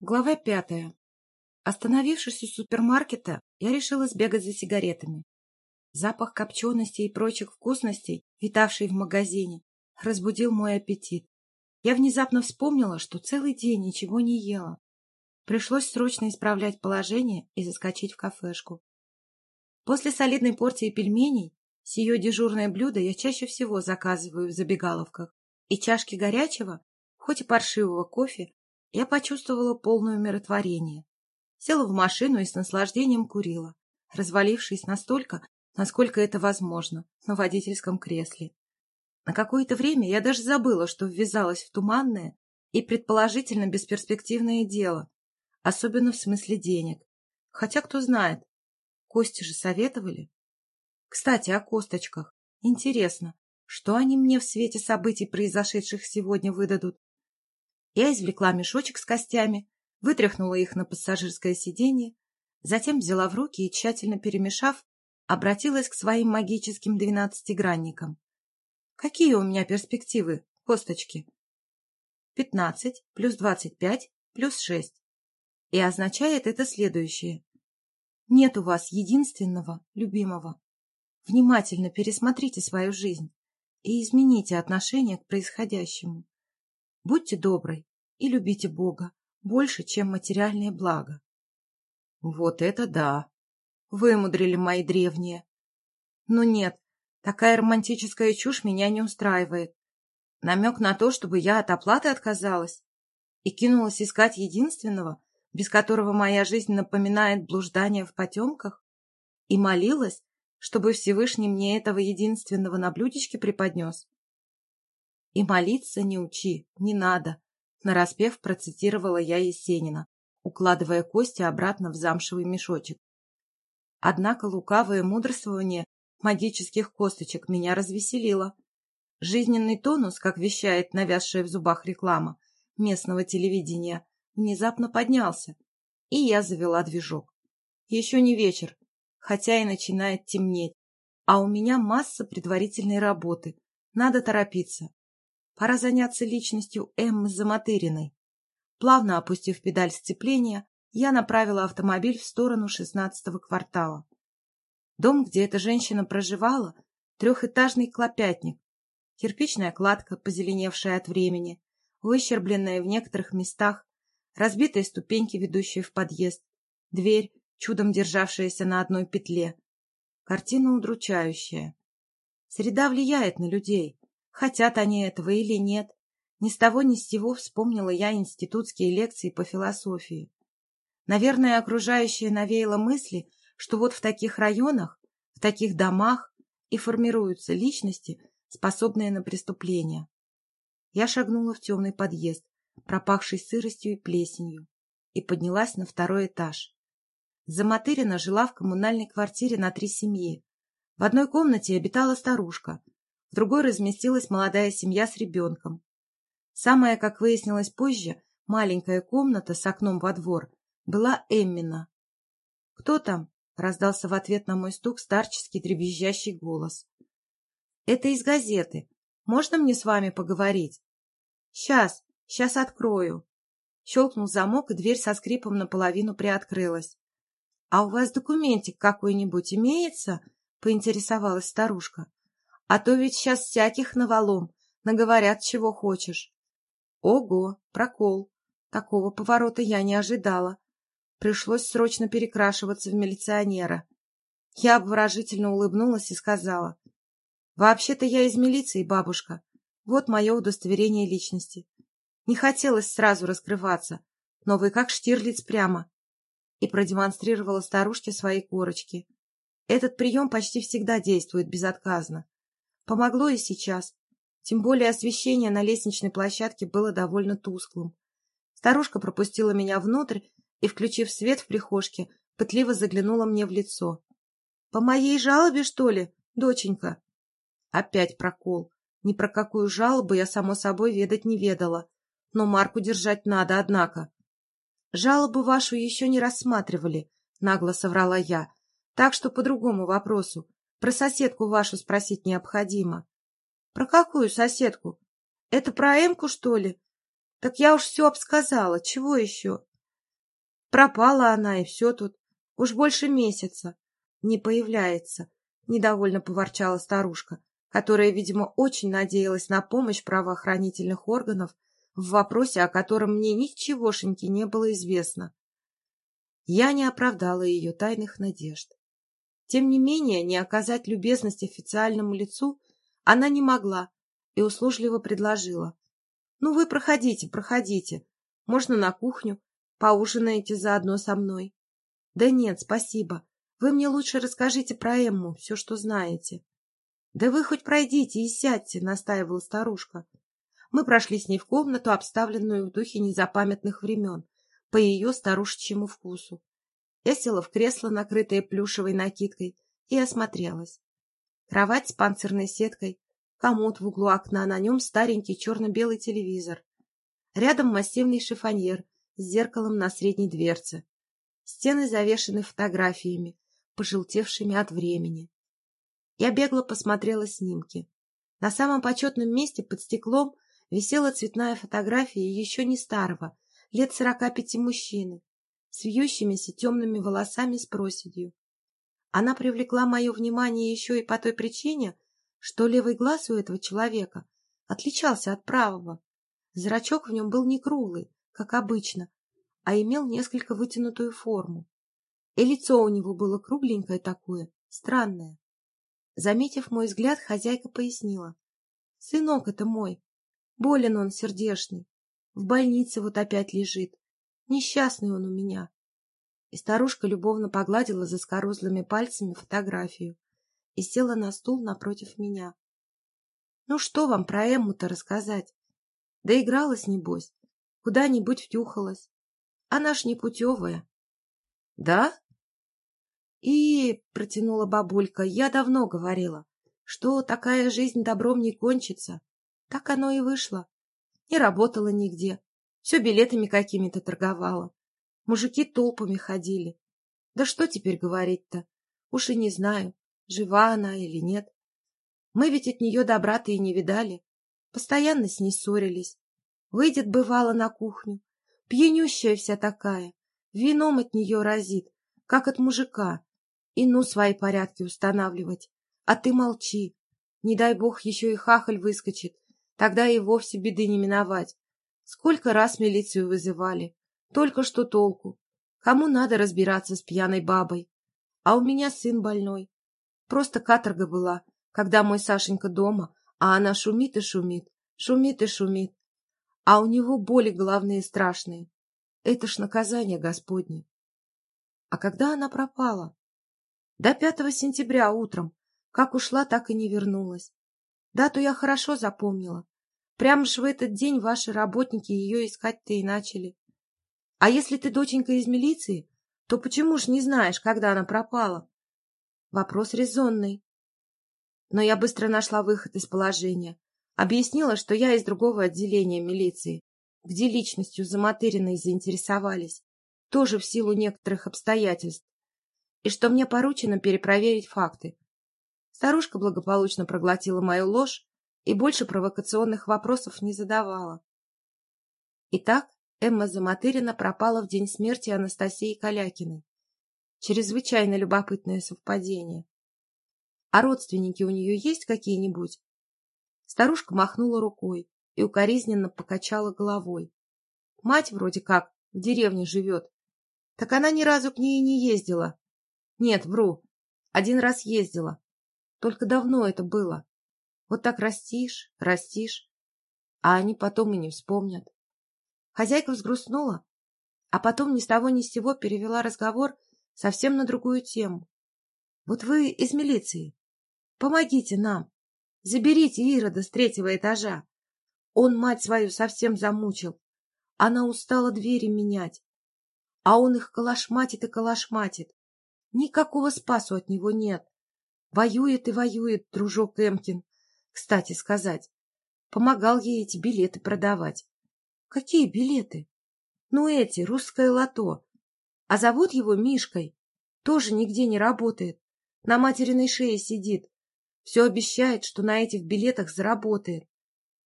Глава пятая. Остановившись у супермаркета, я решила сбегать за сигаретами. Запах копченостей и прочих вкусностей, витавший в магазине, разбудил мой аппетит. Я внезапно вспомнила, что целый день ничего не ела. Пришлось срочно исправлять положение и заскочить в кафешку. После солидной порции пельменей, сие дежурное блюдо я чаще всего заказываю в забегаловках, и чашки горячего, хоть и паршивого кофе, я почувствовала полное умиротворение. Села в машину и с наслаждением курила, развалившись настолько, насколько это возможно, на водительском кресле. На какое-то время я даже забыла, что ввязалась в туманное и предположительно бесперспективное дело, особенно в смысле денег. Хотя, кто знает, кости же советовали. Кстати, о косточках. Интересно, что они мне в свете событий, произошедших сегодня, выдадут? Я извлекла мешочек с костями, вытряхнула их на пассажирское сиденье, затем взяла в руки и, тщательно перемешав, обратилась к своим магическим двенадцатигранникам. Какие у меня перспективы, косточки? Пятнадцать плюс двадцать пять плюс шесть. И означает это следующее. Нет у вас единственного, любимого. Внимательно пересмотрите свою жизнь и измените отношение к происходящему. Будьте доброй, и любите Бога больше, чем материальное благо. Вот это да! Вымудрили мои древние. Но нет, такая романтическая чушь меня не устраивает. Намек на то, чтобы я от оплаты отказалась и кинулась искать единственного, без которого моя жизнь напоминает блуждание в потемках, и молилась, чтобы Всевышний мне этого единственного на блюдечке преподнес. И молиться не учи, не надо, Нараспев процитировала я Есенина, укладывая кости обратно в замшевый мешочек. Однако лукавое мудрствование магических косточек меня развеселило. Жизненный тонус, как вещает навязшая в зубах реклама местного телевидения, внезапно поднялся, и я завела движок. Еще не вечер, хотя и начинает темнеть, а у меня масса предварительной работы, надо торопиться. Пора заняться личностью Эммы Заматыриной. Плавно опустив педаль сцепления, я направила автомобиль в сторону шестнадцатого квартала. Дом, где эта женщина проживала, трехэтажный клопятник, кирпичная кладка, позеленевшая от времени, выщербленная в некоторых местах, разбитые ступеньки, ведущие в подъезд, дверь, чудом державшаяся на одной петле. Картина удручающая. Среда влияет на людей, Хотят они этого или нет, ни с того ни с сего вспомнила я институтские лекции по философии. Наверное, окружающее навеяло мысли, что вот в таких районах, в таких домах и формируются личности, способные на преступления. Я шагнула в темный подъезд, пропахший сыростью и плесенью, и поднялась на второй этаж. Заматырина жила в коммунальной квартире на три семьи. В одной комнате обитала старушка, в другой разместилась молодая семья с ребенком. Самая, как выяснилось позже, маленькая комната с окном во двор была Эммина. «Кто там?» — раздался в ответ на мой стук старческий дребезжащий голос. «Это из газеты. Можно мне с вами поговорить?» «Сейчас, сейчас открою». Щелкнул замок, и дверь со скрипом наполовину приоткрылась. «А у вас документик какой-нибудь имеется?» — поинтересовалась старушка. А то ведь сейчас всяких навалом, наговорят чего хочешь. Ого, прокол. Такого поворота я не ожидала. Пришлось срочно перекрашиваться в милиционера. Я обворожительно улыбнулась и сказала. «Вообще-то я из милиции, бабушка. Вот мое удостоверение личности. Не хотелось сразу раскрываться, но вы как Штирлиц прямо». И продемонстрировала старушке свои корочки. Этот прием почти всегда действует безотказно. Помогло и сейчас. Тем более освещение на лестничной площадке было довольно тусклым. Старушка пропустила меня внутрь и, включив свет в прихожке, пытливо заглянула мне в лицо. — По моей жалобе, что ли, доченька? Опять прокол. Ни про какую жалобу я, само собой, ведать не ведала. Но марку держать надо, однако. — Жалобу вашу еще не рассматривали, — нагло соврала я. — Так что по другому вопросу. Про соседку вашу спросить необходимо. — Про какую соседку? Это про Эмку, что ли? Так я уж все обсказала. Чего еще? Пропала она, и все тут. Уж больше месяца. Не появляется, — недовольно поворчала старушка, которая, видимо, очень надеялась на помощь правоохранительных органов в вопросе, о котором мне ничегошеньки не было известно. Я не оправдала ее тайных надежд. Тем не менее, не оказать любезность официальному лицу она не могла и услужливо предложила. — Ну, вы проходите, проходите. Можно на кухню. Поужинаете заодно со мной. — Да нет, спасибо. Вы мне лучше расскажите про Эмму, все, что знаете. — Да вы хоть пройдите и сядьте, — настаивала старушка. Мы прошли с ней в комнату, обставленную в духе незапамятных времен, по ее старушечьему вкусу. Я села в кресло, накрытое плюшевой накидкой, и осмотрелась. Кровать с панцирной сеткой, комод в углу окна, на нем старенький черно-белый телевизор. Рядом массивный шифоньер с зеркалом на средней дверце. Стены завешаны фотографиями, пожелтевшими от времени. Я бегло посмотрела снимки. На самом почетном месте под стеклом висела цветная фотография еще не старого, лет сорока пяти мужчины, с вьющимися темными волосами с проседью. Она привлекла мое внимание еще и по той причине, что левый глаз у этого человека отличался от правого. Зрачок в нем был не круглый, как обычно, а имел несколько вытянутую форму. И лицо у него было кругленькое такое, странное. Заметив мой взгляд, хозяйка пояснила. — Сынок это мой. Болен он сердешный. В больнице вот опять лежит. Несчастный он у меня. И старушка любовно погладила за скорузлыми пальцами фотографию и села на стул напротив меня. Ну что вам про Эмму-то рассказать? Да игралась, небось, куда-нибудь втюхалась. Она ж непутевая. — Да? И, — протянула бабулька, — я давно говорила, что такая жизнь добром не кончится. Так оно и вышло. Не работала нигде, все билетами какими-то торговала. Мужики толпами ходили. Да что теперь говорить-то? Уж и не знаю, жива она или нет. Мы ведь от нее добра-то и не видали. Постоянно с ней ссорились. Выйдет, бывало, на кухню. Пьянющая вся такая. Вином от нее разит, как от мужика. И ну свои порядки устанавливать. А ты молчи. Не дай бог еще и хахаль выскочит. Тогда и вовсе беды не миновать. Сколько раз милицию вызывали. Только что толку. Кому надо разбираться с пьяной бабой? А у меня сын больной. Просто каторга была, когда мой Сашенька дома, а она шумит и шумит, шумит и шумит. А у него боли головные страшные. Это ж наказание Господне. А когда она пропала? До пятого сентября утром. Как ушла, так и не вернулась. Дату я хорошо запомнила. Прямо ж в этот день ваши работники ее искать-то и начали. А если ты доченька из милиции, то почему ж не знаешь, когда она пропала? Вопрос резонный. Но я быстро нашла выход из положения. Объяснила, что я из другого отделения милиции, где личностью Заматыриной заинтересовались, тоже в силу некоторых обстоятельств, и что мне поручено перепроверить факты. Старушка благополучно проглотила мою ложь и больше провокационных вопросов не задавала. Итак, Эмма Заматырина пропала в день смерти Анастасии Калякиной. Чрезвычайно любопытное совпадение. А родственники у нее есть какие-нибудь? Старушка махнула рукой и укоризненно покачала головой. Мать вроде как в деревне живет. Так она ни разу к ней не ездила. Нет, вру. Один раз ездила. Только давно это было. Вот так растишь, растишь, а они потом и не вспомнят. Хозяйка взгрустнула, а потом ни с того ни с сего перевела разговор совсем на другую тему. Вот вы из милиции. Помогите нам. Заберите Ирода с третьего этажа. Он мать свою совсем замучил. Она устала двери менять. А он их калашматит и калашматит. Никакого спасу от него нет. Воюет и воюет, дружок Эмкин, кстати сказать. Помогал ей эти билеты продавать. Какие билеты? Ну, эти, русское лото. А зовут его Мишкой. Тоже нигде не работает. На материной шее сидит. Все обещает, что на этих билетах заработает.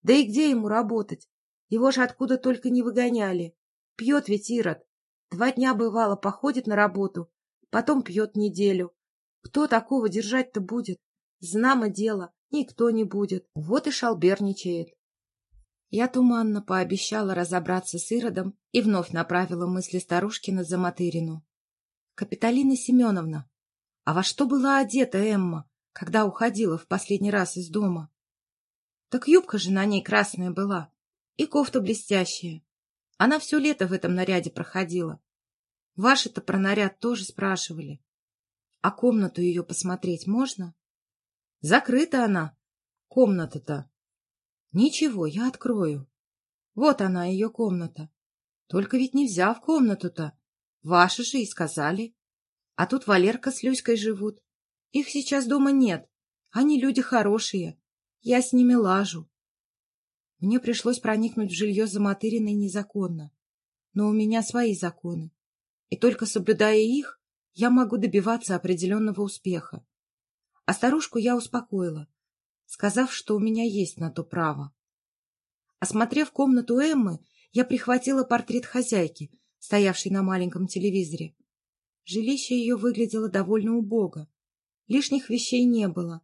Да и где ему работать? Его же откуда только не выгоняли. Пьет ведь Ирод. Два дня, бывало, походит на работу, потом пьет неделю. Кто такого держать-то будет? Знамо дело, никто не будет. Вот и шалберничает. Я туманно пообещала разобраться с Иродом и вновь направила мысли старушки на Заматырину. — Капиталина Семеновна, а во что была одета Эмма, когда уходила в последний раз из дома? Так юбка же на ней красная была, и кофта блестящая. Она все лето в этом наряде проходила. Ваши-то про наряд тоже спрашивали. А комнату ее посмотреть можно? Закрыта она, комната-то. Ничего, я открою. Вот она, ее комната. Только ведь нельзя в комнату-то. Ваши же и сказали. А тут Валерка с Люськой живут. Их сейчас дома нет. Они люди хорошие. Я с ними лажу. Мне пришлось проникнуть в жилье Заматыриной незаконно. Но у меня свои законы. И только соблюдая их, я могу добиваться определенного успеха. А старушку я успокоила сказав, что у меня есть на то право. Осмотрев комнату Эммы, я прихватила портрет хозяйки, стоявшей на маленьком телевизоре. Жилище ее выглядело довольно убого. Лишних вещей не было.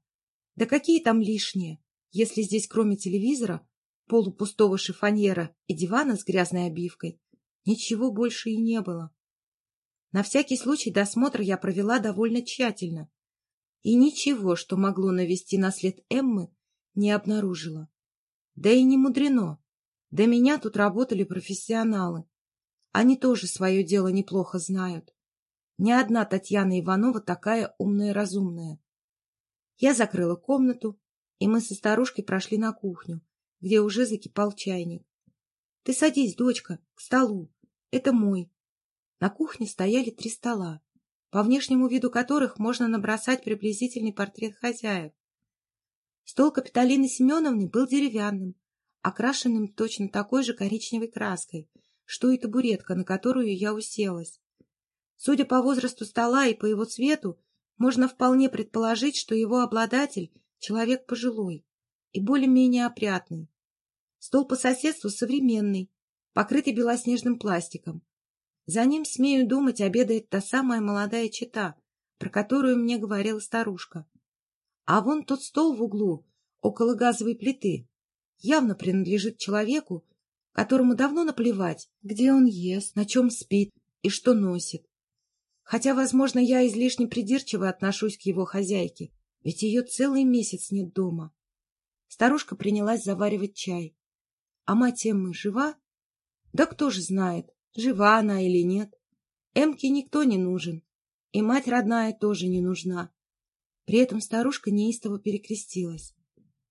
Да какие там лишние, если здесь кроме телевизора, полупустого шифоньера и дивана с грязной обивкой, ничего больше и не было. На всякий случай досмотр я провела довольно тщательно и ничего, что могло навести на след Эммы, не обнаружила. Да и не мудрено. До меня тут работали профессионалы. Они тоже свое дело неплохо знают. Ни одна Татьяна Иванова такая умная и разумная. Я закрыла комнату, и мы со старушкой прошли на кухню, где уже закипал чайник. — Ты садись, дочка, к столу. Это мой. На кухне стояли три стола по внешнему виду которых можно набросать приблизительный портрет хозяев. Стол Капитолины Семеновны был деревянным, окрашенным точно такой же коричневой краской, что и табуретка, на которую я уселась. Судя по возрасту стола и по его цвету, можно вполне предположить, что его обладатель — человек пожилой и более-менее опрятный. Стол по соседству современный, покрытый белоснежным пластиком, за ним, смею думать, обедает та самая молодая чита, про которую мне говорила старушка. А вон тот стол в углу, около газовой плиты, явно принадлежит человеку, которому давно наплевать, где он ест, на чем спит и что носит. Хотя, возможно, я излишне придирчиво отношусь к его хозяйке, ведь ее целый месяц нет дома. Старушка принялась заваривать чай. А мать Эммы жива? Да кто же знает. Жива она или нет. Эмке никто не нужен. И мать родная тоже не нужна. При этом старушка неистово перекрестилась.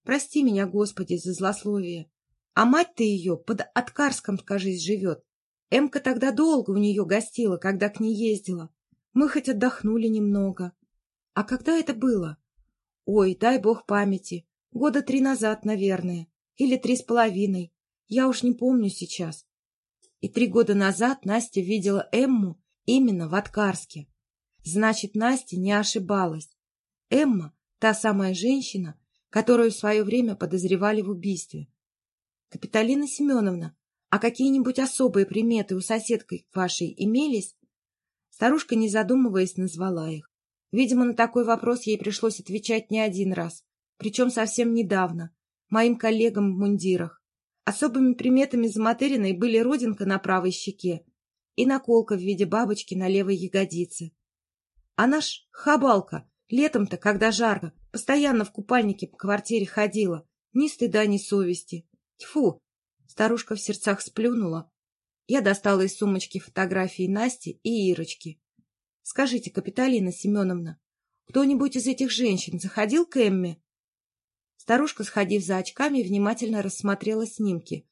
Прости меня, Господи, за злословие. А мать-то ее под Откарском, кажись, живет. Эмка тогда долго у нее гостила, когда к ней ездила. Мы хоть отдохнули немного. А когда это было? Ой, дай бог памяти. Года три назад, наверное. Или три с половиной. Я уж не помню сейчас. И три года назад Настя видела Эмму именно в Откарске. Значит, Настя не ошибалась. Эмма — та самая женщина, которую в свое время подозревали в убийстве. Капиталина Семеновна, а какие-нибудь особые приметы у соседки вашей имелись? Старушка, не задумываясь, назвала их. Видимо, на такой вопрос ей пришлось отвечать не один раз, причем совсем недавно, моим коллегам в мундирах. Особыми приметами Заматериной были родинка на правой щеке и наколка в виде бабочки на левой ягодице. А наш хабалка летом-то, когда жарко, постоянно в купальнике по квартире ходила. Ни стыда, ни совести. Тьфу! Старушка в сердцах сплюнула. Я достала из сумочки фотографии Насти и Ирочки. Скажите, Капиталина Семеновна, кто-нибудь из этих женщин заходил к Эмме? Старушка, сходив за очками, внимательно рассмотрела снимки.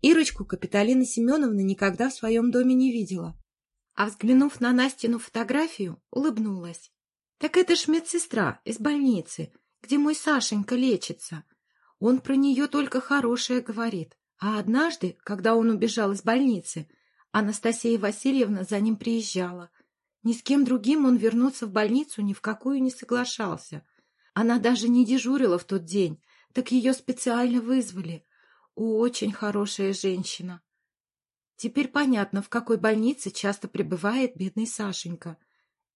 Ирочку Капиталина Семеновна никогда в своем доме не видела. А взглянув на Настину фотографию, улыбнулась. — Так это ж медсестра из больницы, где мой Сашенька лечится. Он про нее только хорошее говорит. А однажды, когда он убежал из больницы, Анастасия Васильевна за ним приезжала. Ни с кем другим он вернуться в больницу ни в какую не соглашался — она даже не дежурила в тот день, так ее специально вызвали. Очень хорошая женщина. Теперь понятно, в какой больнице часто пребывает бедный Сашенька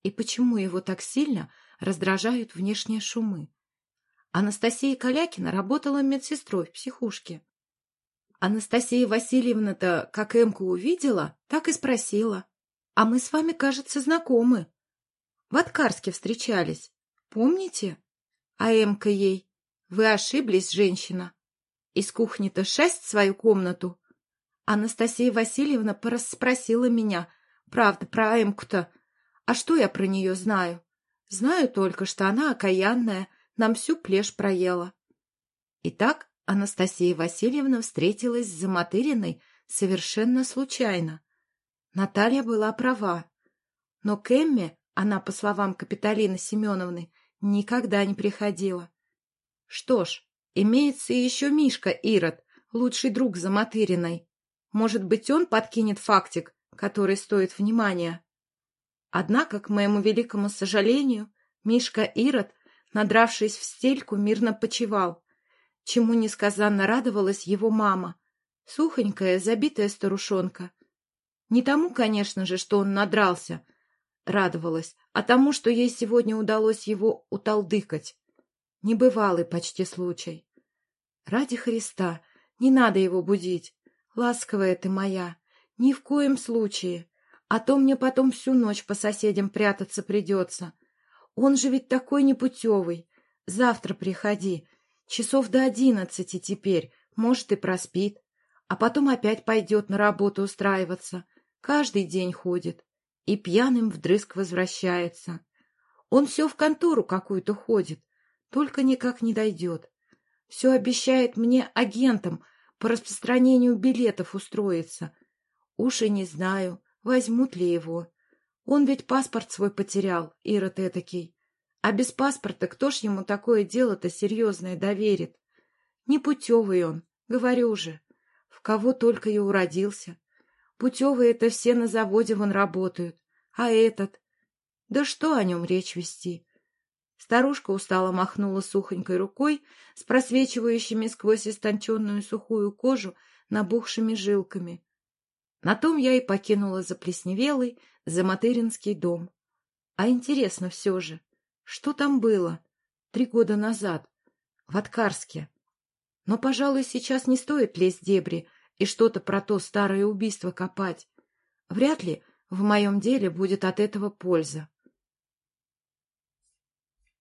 и почему его так сильно раздражают внешние шумы. Анастасия Калякина работала медсестрой в психушке. Анастасия Васильевна-то, как Эмку увидела, так и спросила. «А мы с вами, кажется, знакомы. В Откарске встречались. Помните?» А Эмка ей. «Вы ошиблись, женщина. Из кухни-то шесть свою комнату». Анастасия Васильевна спросила меня, правда, про Эмку-то. А что я про нее знаю? Знаю только, что она окаянная, нам всю плешь проела. Итак, Анастасия Васильевна встретилась с Заматыриной совершенно случайно. Наталья была права. Но к Эмме она, по словам Капиталины Семеновны, никогда не приходила. Что ж, имеется еще Мишка Ирод, лучший друг Заматыриной. Может быть, он подкинет фактик, который стоит внимания. Однако, к моему великому сожалению, Мишка Ирод, надравшись в стельку, мирно почевал, чему несказанно радовалась его мама, сухонькая, забитая старушонка. Не тому, конечно же, что он надрался, радовалась, а тому, что ей сегодня удалось его уталдыкать. Небывалый почти случай. Ради Христа, не надо его будить. Ласковая ты моя, ни в коем случае. А то мне потом всю ночь по соседям прятаться придется. Он же ведь такой непутевый. Завтра приходи, Часов до одиннадцати теперь, может, и проспит. А потом опять пойдет на работу устраиваться. Каждый день ходит. И пьяным вдрызг возвращается. Он все в контору какую-то ходит, только никак не дойдет. Все обещает мне агентам по распространению билетов устроиться. Уж и не знаю, возьмут ли его. Он ведь паспорт свой потерял, Ирод этакий. А без паспорта кто ж ему такое дело-то серьезное доверит? Непутевый он, говорю же. В кого только и уродился. Путевые это все на заводе вон работают. А этот? Да что о нем речь вести? Старушка устало махнула сухонькой рукой с просвечивающими сквозь истонченную сухую кожу набухшими жилками. На том я и покинула заплесневелый Заматыринский дом. А интересно все же, что там было три года назад в Откарске? Но, пожалуй, сейчас не стоит лезть в дебри и что-то про то старое убийство копать. Вряд ли в моем деле будет от этого польза.